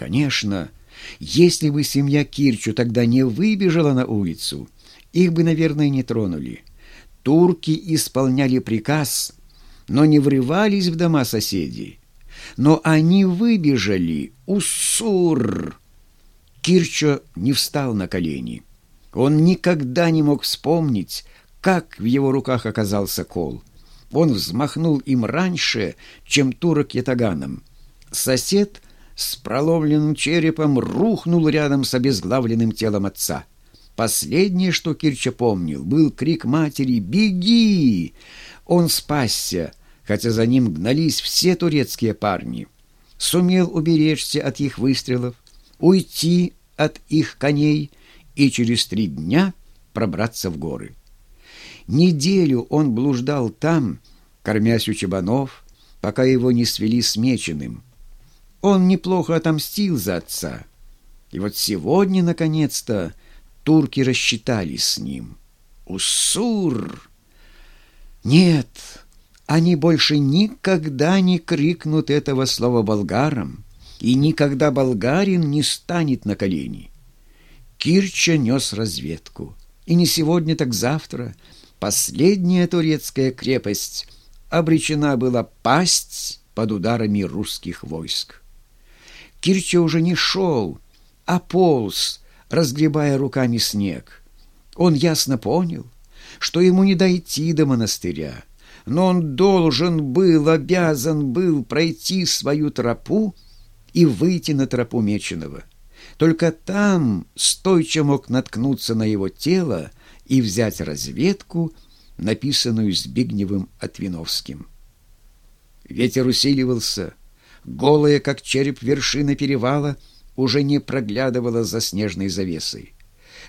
Конечно, если бы семья Кирчу тогда не выбежала на улицу, их бы, наверное, не тронули. Турки исполняли приказ, но не врывались в дома соседей. Но они выбежали. Уссур! Кирчо не встал на колени. Он никогда не мог вспомнить, как в его руках оказался кол. Он взмахнул им раньше, чем турок ятаганом. Сосед с проломленным черепом рухнул рядом с обезглавленным телом отца. Последнее, что Кирча помнил, был крик матери «Беги!». Он спасся, хотя за ним гнались все турецкие парни. Сумел уберечься от их выстрелов, уйти от их коней и через три дня пробраться в горы. Неделю он блуждал там, кормясь у чебанов, пока его не свели с меченым. Он неплохо отомстил за отца. И вот сегодня, наконец-то, турки рассчитались с ним. Уссур! Нет, они больше никогда не крикнут этого слова болгарам, и никогда болгарин не станет на колени. Кирча нес разведку, и не сегодня, так завтра последняя турецкая крепость обречена была пасть под ударами русских войск. Кирча уже не шел, а полз, разгребая руками снег. Он ясно понял, что ему не дойти до монастыря, но он должен был, обязан был пройти свою тропу и выйти на тропу Меченого. Только там стойче мог наткнуться на его тело и взять разведку, написанную Збигневым Отвиновским. Ветер усиливался, голая, как череп вершина перевала, уже не проглядывала за снежной завесой.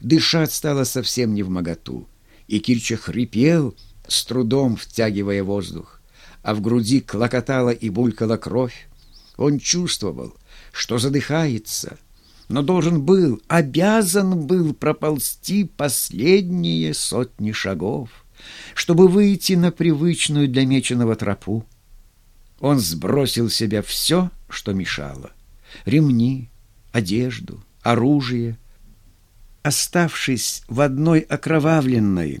Дышать стало совсем не в моготу, и Кирча хрипел, с трудом втягивая воздух, а в груди клокотала и булькала кровь. Он чувствовал, что задыхается, но должен был, обязан был проползти последние сотни шагов, чтобы выйти на привычную для меченого тропу. Он сбросил с себя все, что мешало. Ремни, одежду, оружие. Оставшись в одной окровавленной,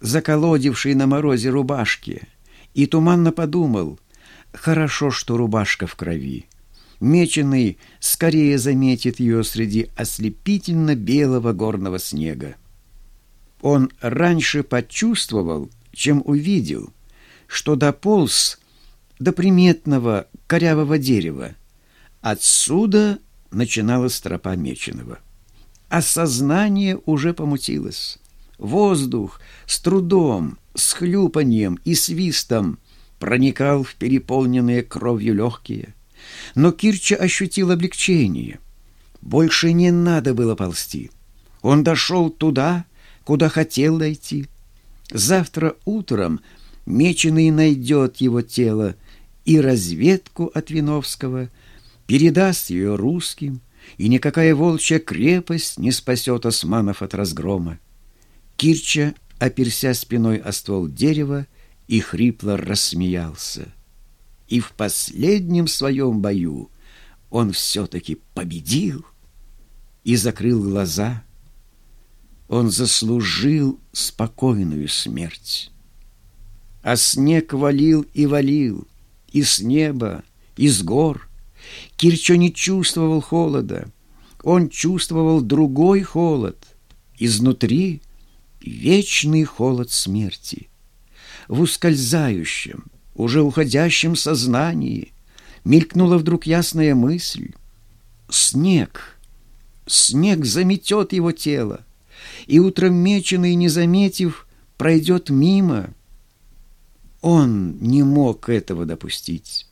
заколодившей на морозе рубашке, и туманно подумал, хорошо, что рубашка в крови. Меченый скорее заметит ее среди ослепительно белого горного снега. Он раньше почувствовал, чем увидел, что дополз до приметного корявого дерева. Отсюда начиналась тропа Меченого. А сознание уже помутилось. Воздух с трудом, с хлюпаньем и свистом проникал в переполненные кровью легкие. Но Кирча ощутил облегчение. Больше не надо было ползти. Он дошел туда, куда хотел дойти. Завтра утром Меченый найдет его тело и разведку от Виновского, передаст ее русским, и никакая волчья крепость не спасет османов от разгрома. Кирча, оперся спиной о ствол дерева, и хрипло рассмеялся. И в последнем своем бою он все-таки победил и закрыл глаза. Он заслужил спокойную смерть. А снег валил и валил, и с неба, и с гор. Кирчо не чувствовал холода. Он чувствовал другой холод. Изнутри вечный холод смерти. В ускользающем, уже уходящем сознании мелькнула вдруг ясная мысль. Снег, снег заметет его тело, и утром меченый, не заметив, пройдет мимо — он не мог этого допустить.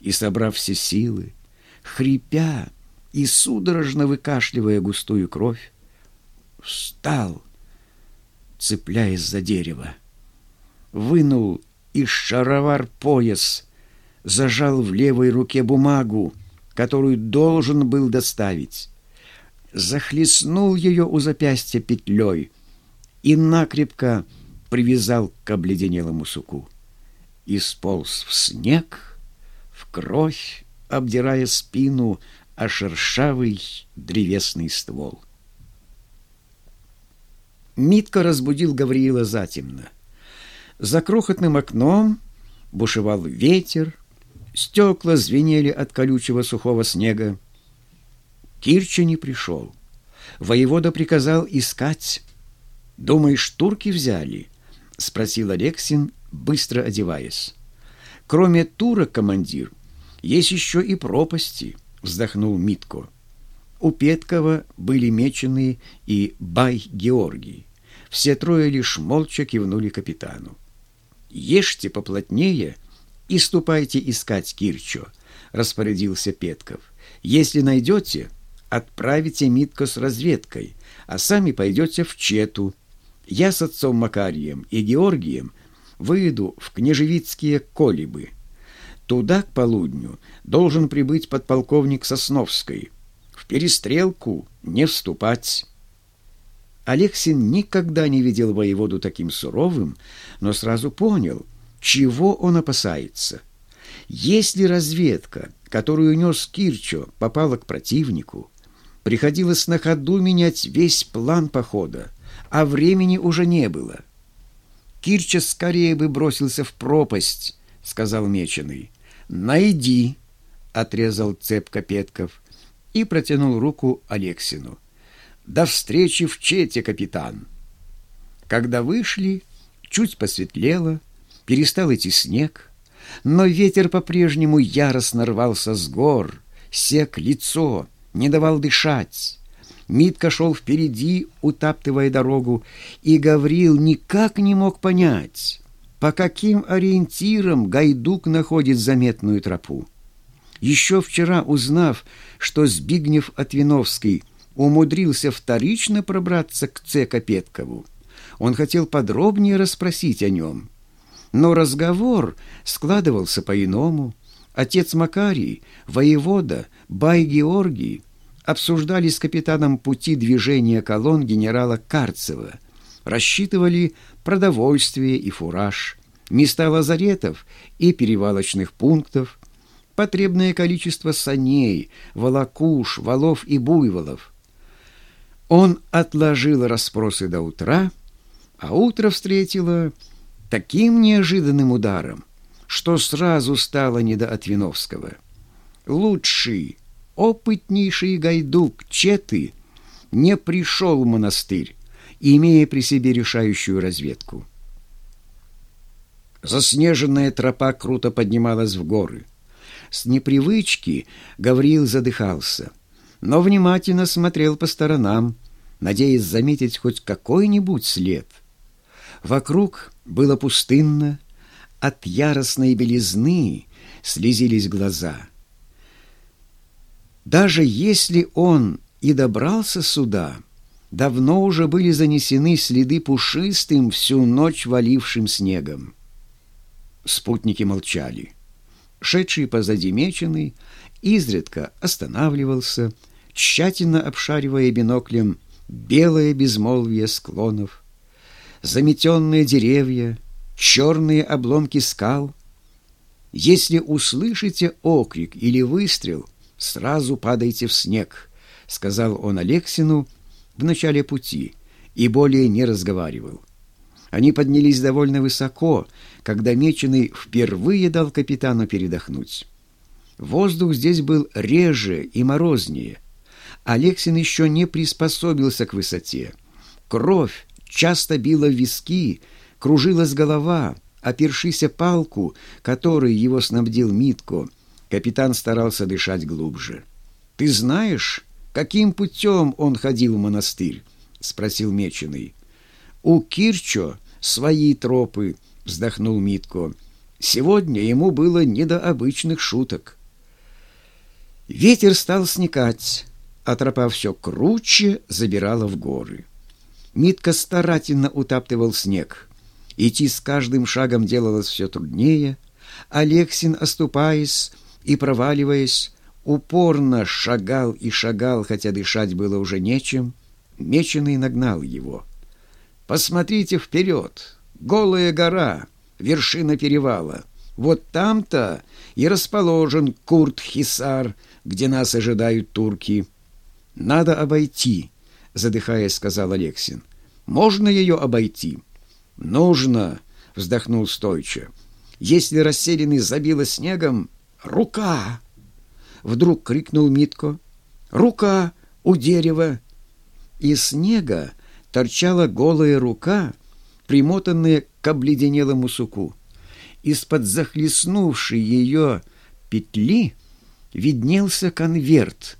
И, собрав все силы, хрипя и судорожно выкашливая густую кровь, встал, цепляясь за дерево, вынул из шаровар пояс, зажал в левой руке бумагу, которую должен был доставить, захлестнул ее у запястья петлей и накрепко привязал к обледенелому суку и сполз в снег, в кровь, обдирая спину а шершавый древесный ствол. Митка разбудил Гавриила затемно. За крохотным окном бушевал ветер, стекла звенели от колючего сухого снега. Кирча не пришел. Воевода приказал искать. «Думаешь, турки взяли?» — спросил Алексин, быстро одеваясь. «Кроме турок, командир, есть еще и пропасти», — вздохнул Митко. У Петкова были меченые и Бай Георгий. Все трое лишь молча кивнули капитану. «Ешьте поплотнее и ступайте искать Кирчо», — распорядился Петков. «Если найдете, отправите Митко с разведкой, а сами пойдете в Чету. Я с отцом Макарием и Георгием выйду в княжевицкие колибы. Туда к полудню должен прибыть подполковник Сосновской. В перестрелку не вступать». Алексин никогда не видел воеводу таким суровым, но сразу понял, чего он опасается. Если разведка, которую нес Кирчо, попала к противнику, приходилось на ходу менять весь план похода, а времени уже не было. «Кирча скорее бы бросился в пропасть», — сказал Меченый. «Найди», — отрезал цепко Петков и протянул руку Алексину. До встречи в Чете, капитан. Когда вышли, чуть посветлело, перестал идти снег, но ветер по-прежнему яростно рвался с гор, сек лицо, не давал дышать. Митка шел впереди, утаптывая дорогу, и Гаврил никак не мог понять, по каким ориентирам Гайдук находит заметную тропу. Еще вчера, узнав, что Збигнев Отвиновский — умудрился вторично пробраться к Ц. Капеткову. Он хотел подробнее расспросить о нем. Но разговор складывался по-иному. Отец Макарий, воевода, Бай Георгий обсуждали с капитаном пути движения колонн генерала Карцева, рассчитывали продовольствие и фураж, места лазаретов и перевалочных пунктов, потребное количество саней, волокуш, валов и буйволов – он отложил расспросы до утра, а утро встретило таким неожиданным ударом, что сразу стало не до Отвиновского. Лучший, опытнейший гайдук Четы не пришел в монастырь, имея при себе решающую разведку. Заснеженная тропа круто поднималась в горы. С непривычки Гавриил задыхался — но внимательно смотрел по сторонам, надеясь заметить хоть какой-нибудь след. Вокруг было пустынно, от яростной белизны слезились глаза. Даже если он и добрался сюда, давно уже были занесены следы пушистым всю ночь валившим снегом. Спутники молчали. Шедший позади меченый изредка останавливался, тщательно обшаривая биноклем белое безмолвие склонов, заметенные деревья, черные обломки скал. Если услышите окрик или выстрел, сразу падайте в снег, сказал он Алексину в начале пути и более не разговаривал. Они поднялись довольно высоко, когда Меченый впервые дал капитану передохнуть. Воздух здесь был реже и морознее. Алексин еще не приспособился к высоте. Кровь часто била в виски, кружилась голова, опершись палку, которой его снабдил Митко. Капитан старался дышать глубже. «Ты знаешь, каким путем он ходил в монастырь?» — спросил Меченый. «У Кирчо свои тропы», — вздохнул Митко. «Сегодня ему было не до обычных шуток». Ветер стал сникать, а тропа все круче забирала в горы. Митка старательно утаптывал снег. Идти с каждым шагом делалось все труднее. Алексин, оступаясь и проваливаясь, упорно шагал и шагал, хотя дышать было уже нечем. Меченый нагнал его. «Посмотрите вперед! Голая гора, вершина перевала. Вот там-то и расположен Курт-Хисар, где нас ожидают турки. Надо обойти, задыхаясь, сказал Алексин. Можно ее обойти? Нужно, вздохнул Стойча. Если расселенный забило снегом, рука! Вдруг крикнул Митко. Рука у дерева! Из снега торчала голая рука, примотанная к обледенелому суку. Из-под захлестнувшей ее петли виднелся конверт.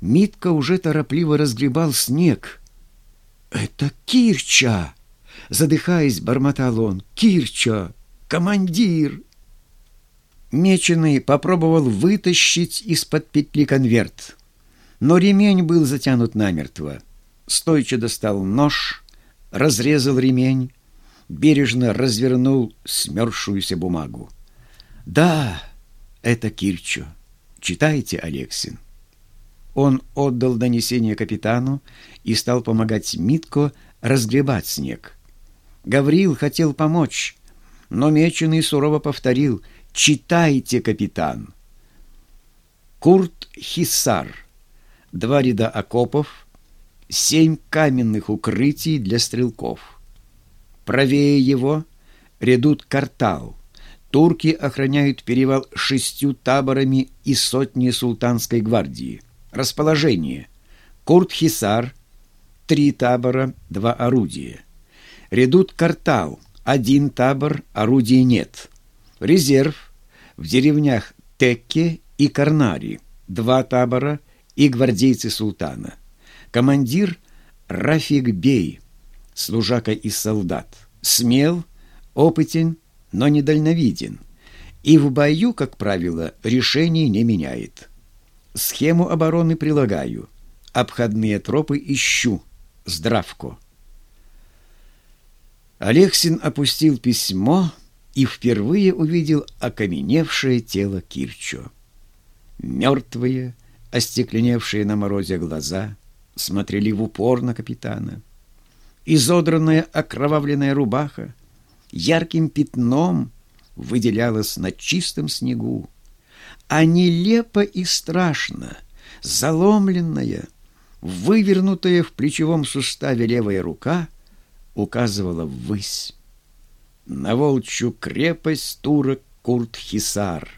Митка уже торопливо разгребал снег. «Это Кирча!» — задыхаясь, бормотал он. «Кирча! Командир!» Меченый попробовал вытащить из-под петли конверт, но ремень был затянут намертво. Стойче достал нож, разрезал ремень, бережно развернул смерзшуюся бумагу. «Да, это Кирчо. Читайте, Алексин». Он отдал донесение капитану и стал помогать Митко разгребать снег. Гаврил хотел помочь, но Меченый сурово повторил «Читайте, капитан». Курт Хиссар. Два ряда окопов, семь каменных укрытий для стрелков. Правее его редут картал. Турки охраняют перевал шестью таборами и сотни султанской гвардии. Расположение. Курт-Хисар, три табора, два орудия. Редут картал, один табор, орудий нет. Резерв в деревнях Текке и Карнари, два табора и гвардейцы султана. Командир Рафик Бей – служака и солдат. Смел, опытен, но недальновиден. И в бою, как правило, решений не меняет. Схему обороны прилагаю. Обходные тропы ищу. Здравко. Алексин опустил письмо и впервые увидел окаменевшее тело Кирчо. Мертвые, остекленевшие на морозе глаза смотрели в упор на капитана изодранная окровавленная рубаха ярким пятном выделялась на чистом снегу, а нелепо и страшно, заломленная, вывернутая в плечевом суставе левая рука указывала ввысь. На волчью крепость турок Курт-Хисар.